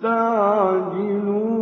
تستعجلوه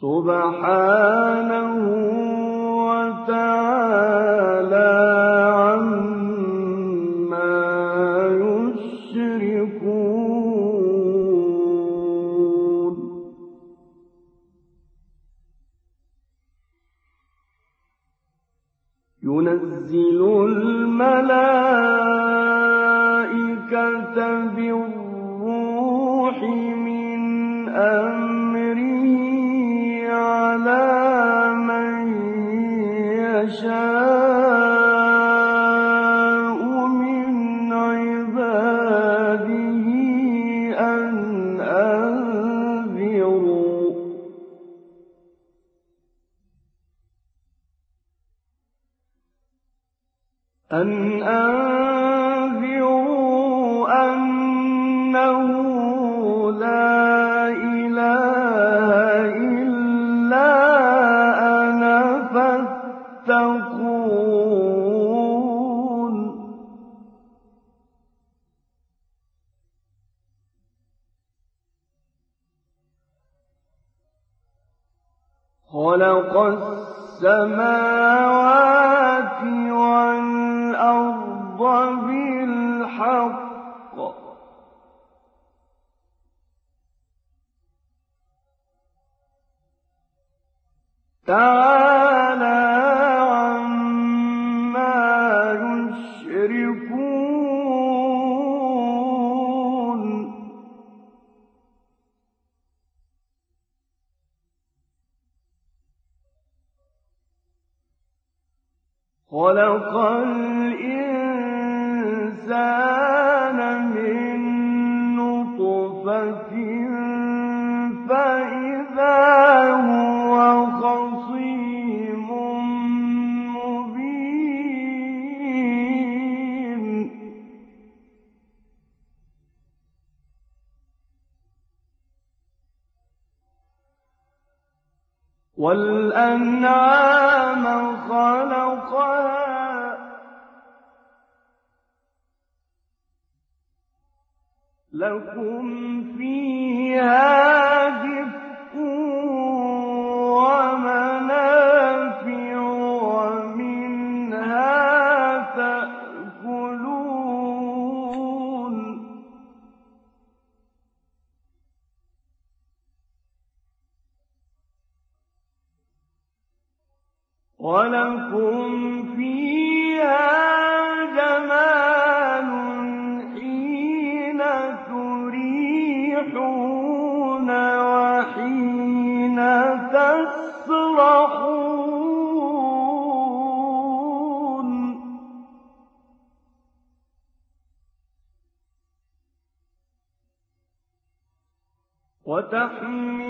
سبحانه خلق السماوات والأرض بالحق. تعالى الإنسان من فإذا هو خصيم مبين. والأنعام خلقها لكم فيها ولكم فيها جمال حين تريحون وحين تسرحون وتحمل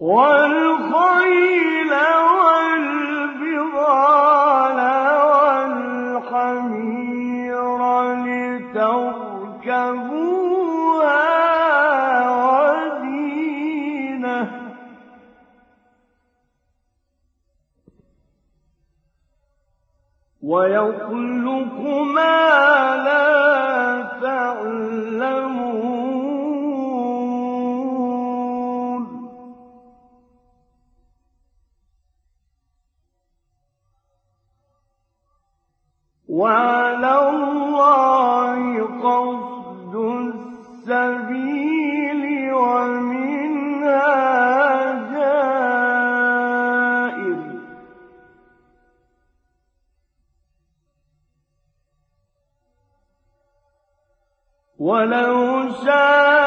والخيل ولو شاء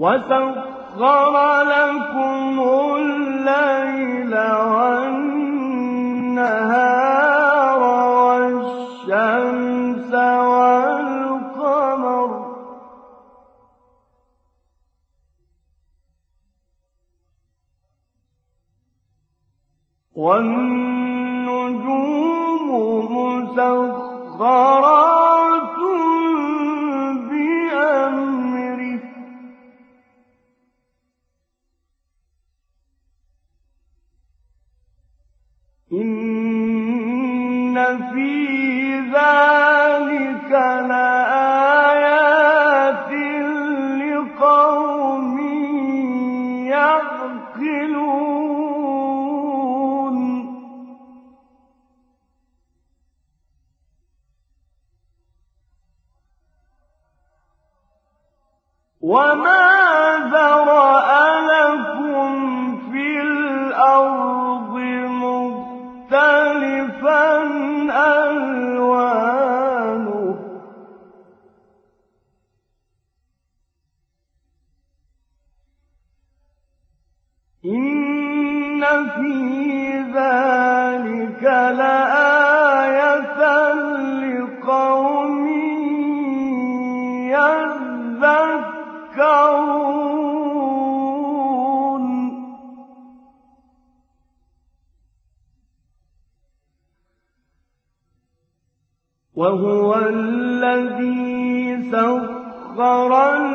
وسخر لكم الليل والنهار والشمس والقمر والنهار وما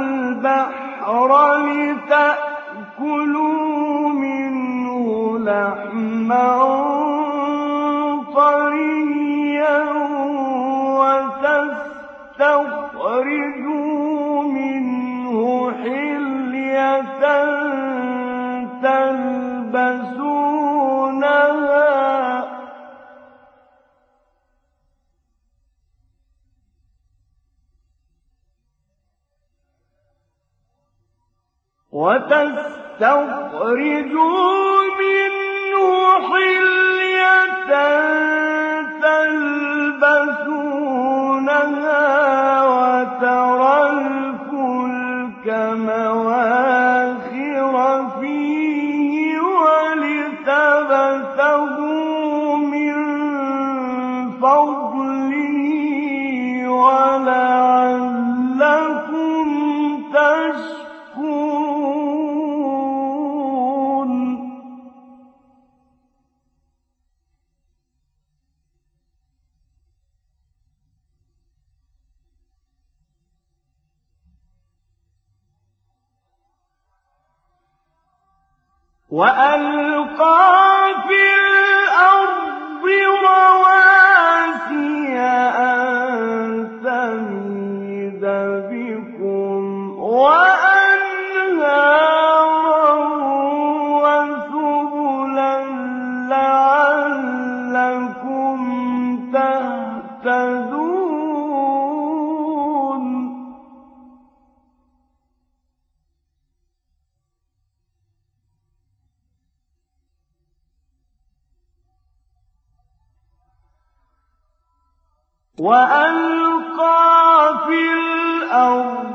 البحر لتأكلوا منه لحما تخرجوا منه حلية تلبسونها وترى الفلك وألقى في الأرض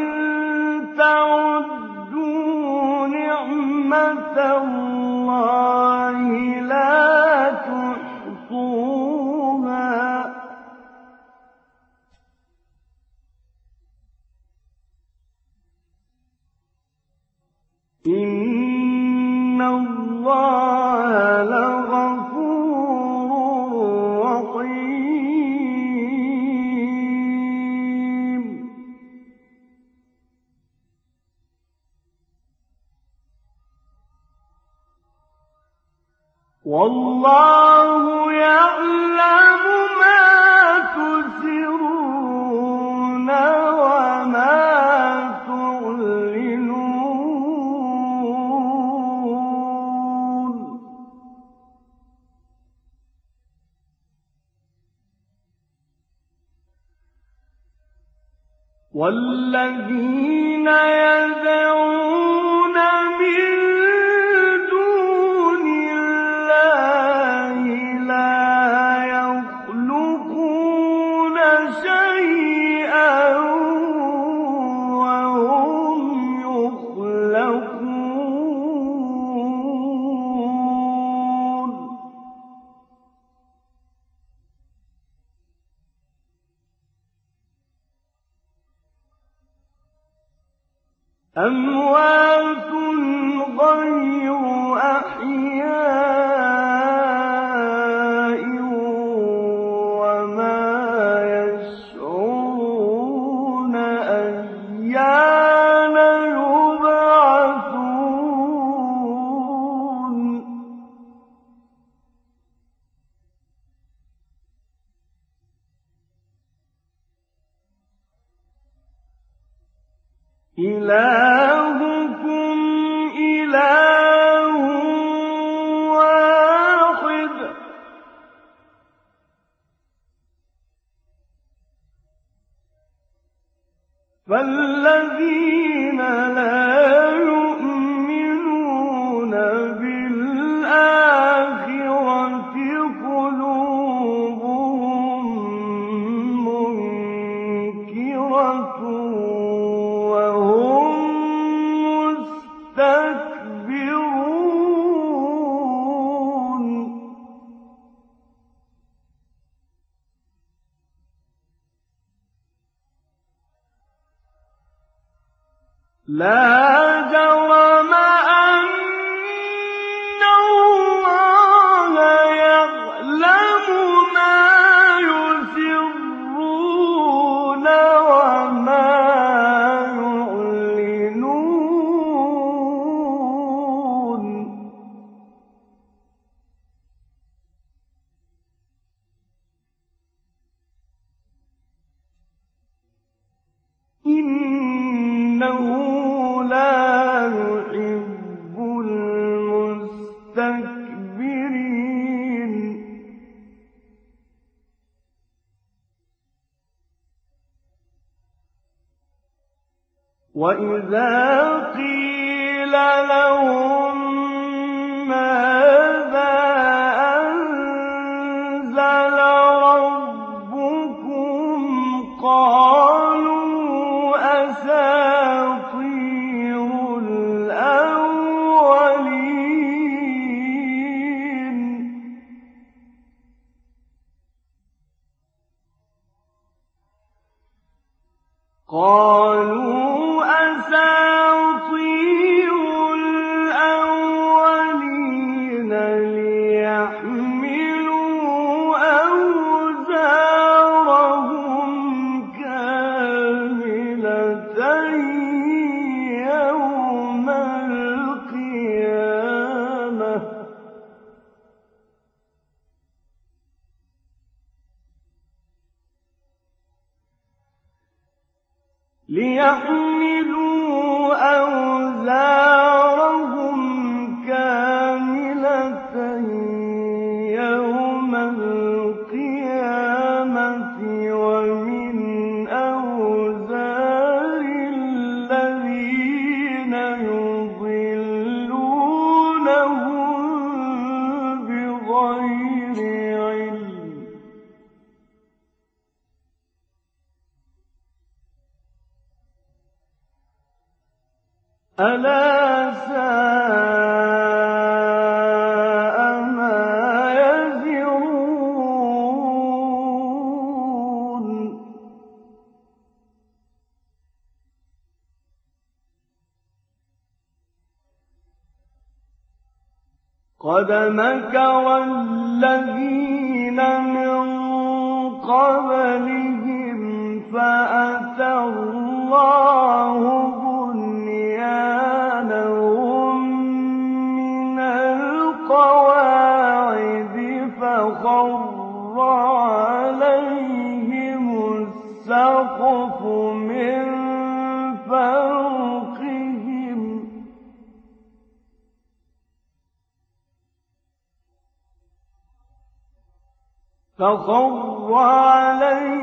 نِعْمَةَ اللَّهِ لَا تُحْصُوهَا. والله أموال الَّذِينَ لَا وَإِذَا يَحْمِلُ ألا ساء ما يزرون. قد مكر فخر عليه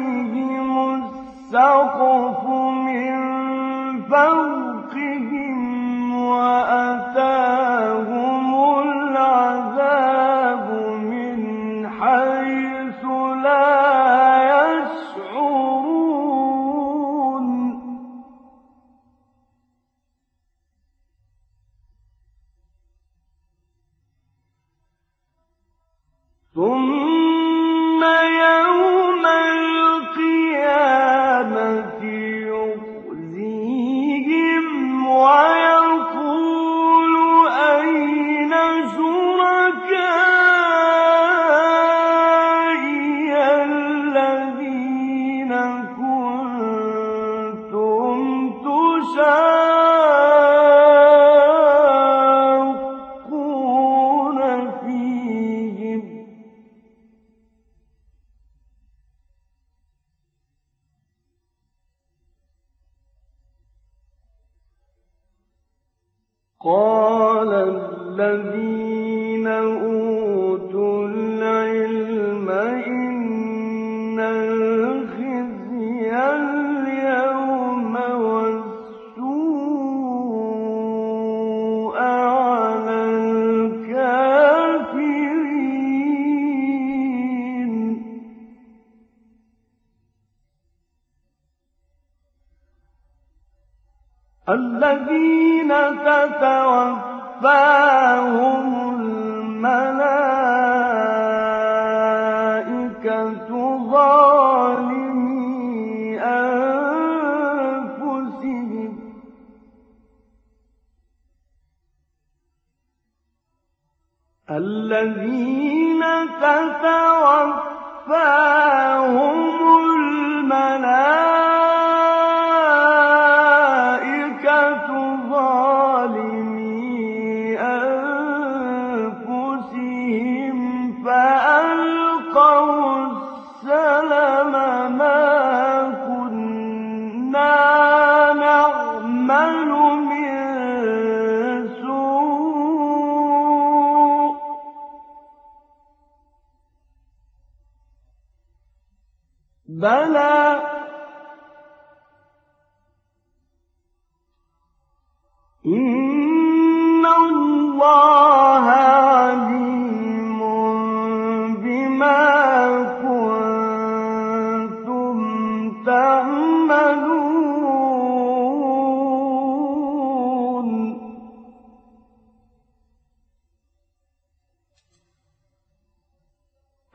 قال الذين تَتْبَعَهُمُ الْمَلَائِكَةُ ظَالِمِي أَنفُسِهِمْ ۖ الَّذِينَ تَتَوَفَّاهُمُ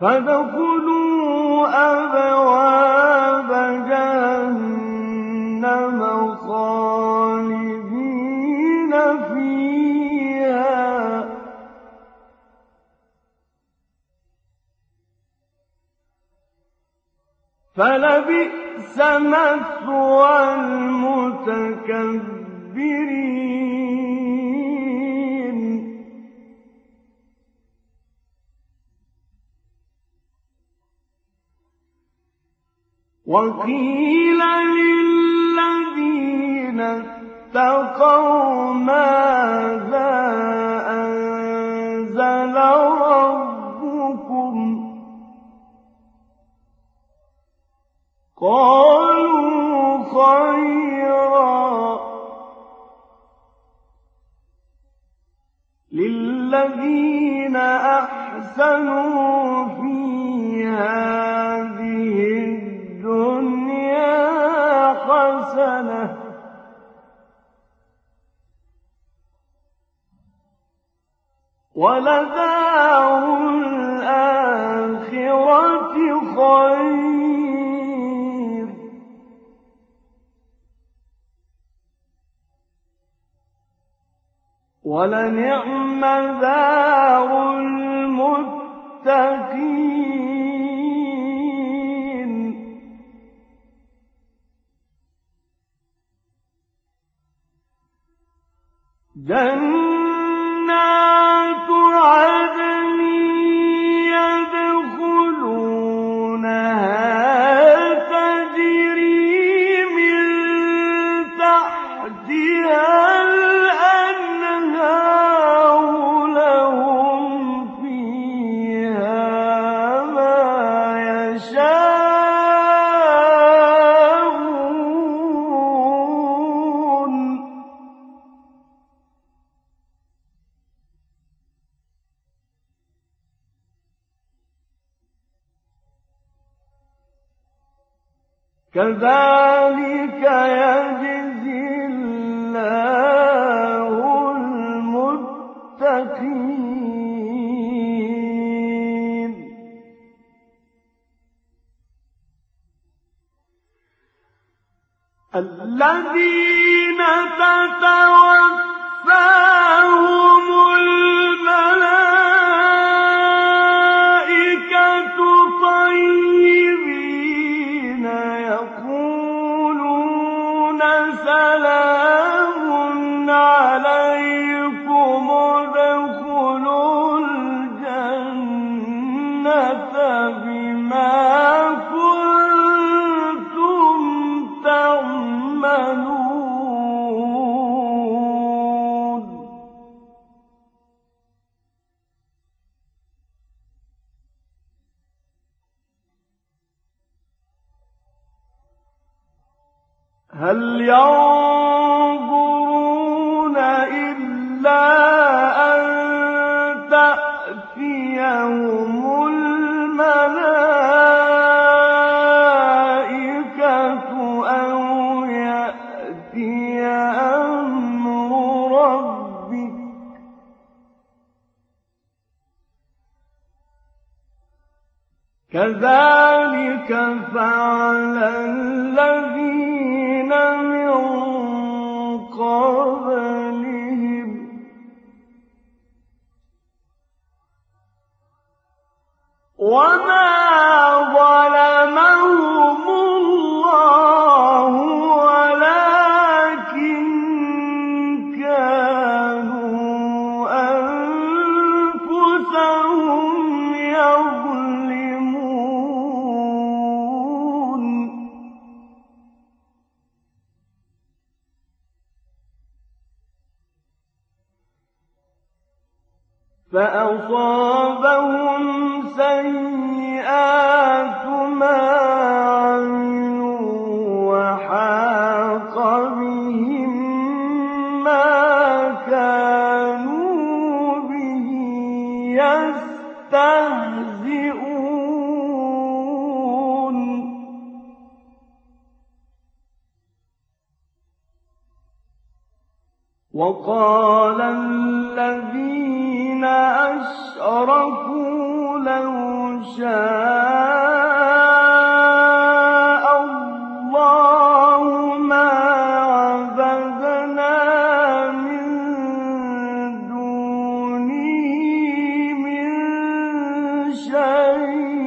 فذكر ربكم قالوا خيرا للذين أحسنوا في هذه الدنيا حسنة. ولدار ولنعم دار المتقين. جنات الذين تتوفى كذلك فعل الذين من قبلهم. وما فأصابهم سيئات ما عملوا وحاق بهم ما كانوا به يستهزئون. وقال الذي لو شاء الله ما عبدنا من دونه من شيء.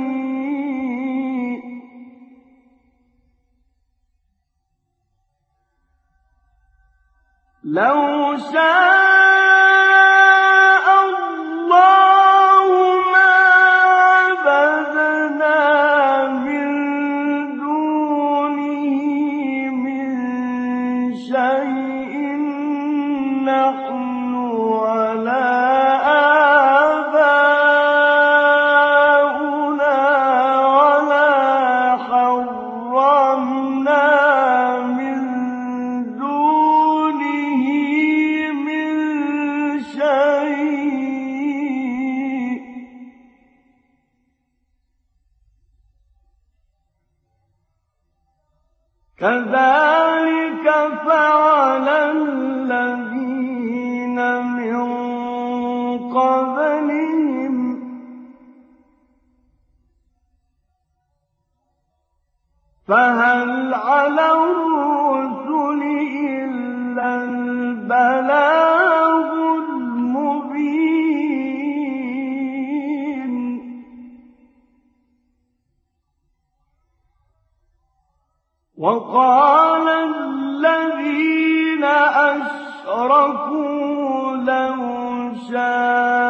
لو شاء فهل على الرسل إلا البلاغ المبين؟ وقال الذين أشركوا لو شاء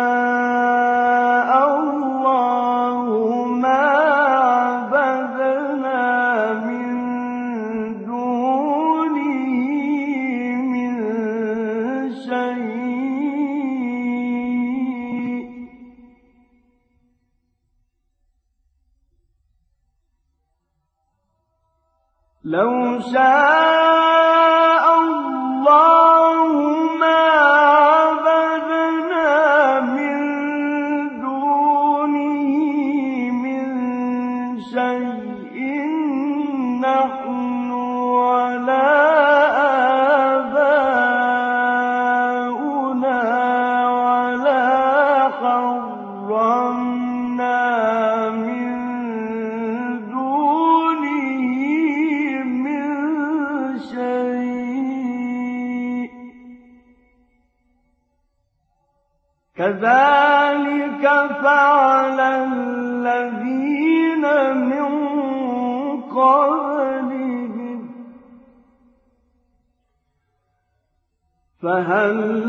هل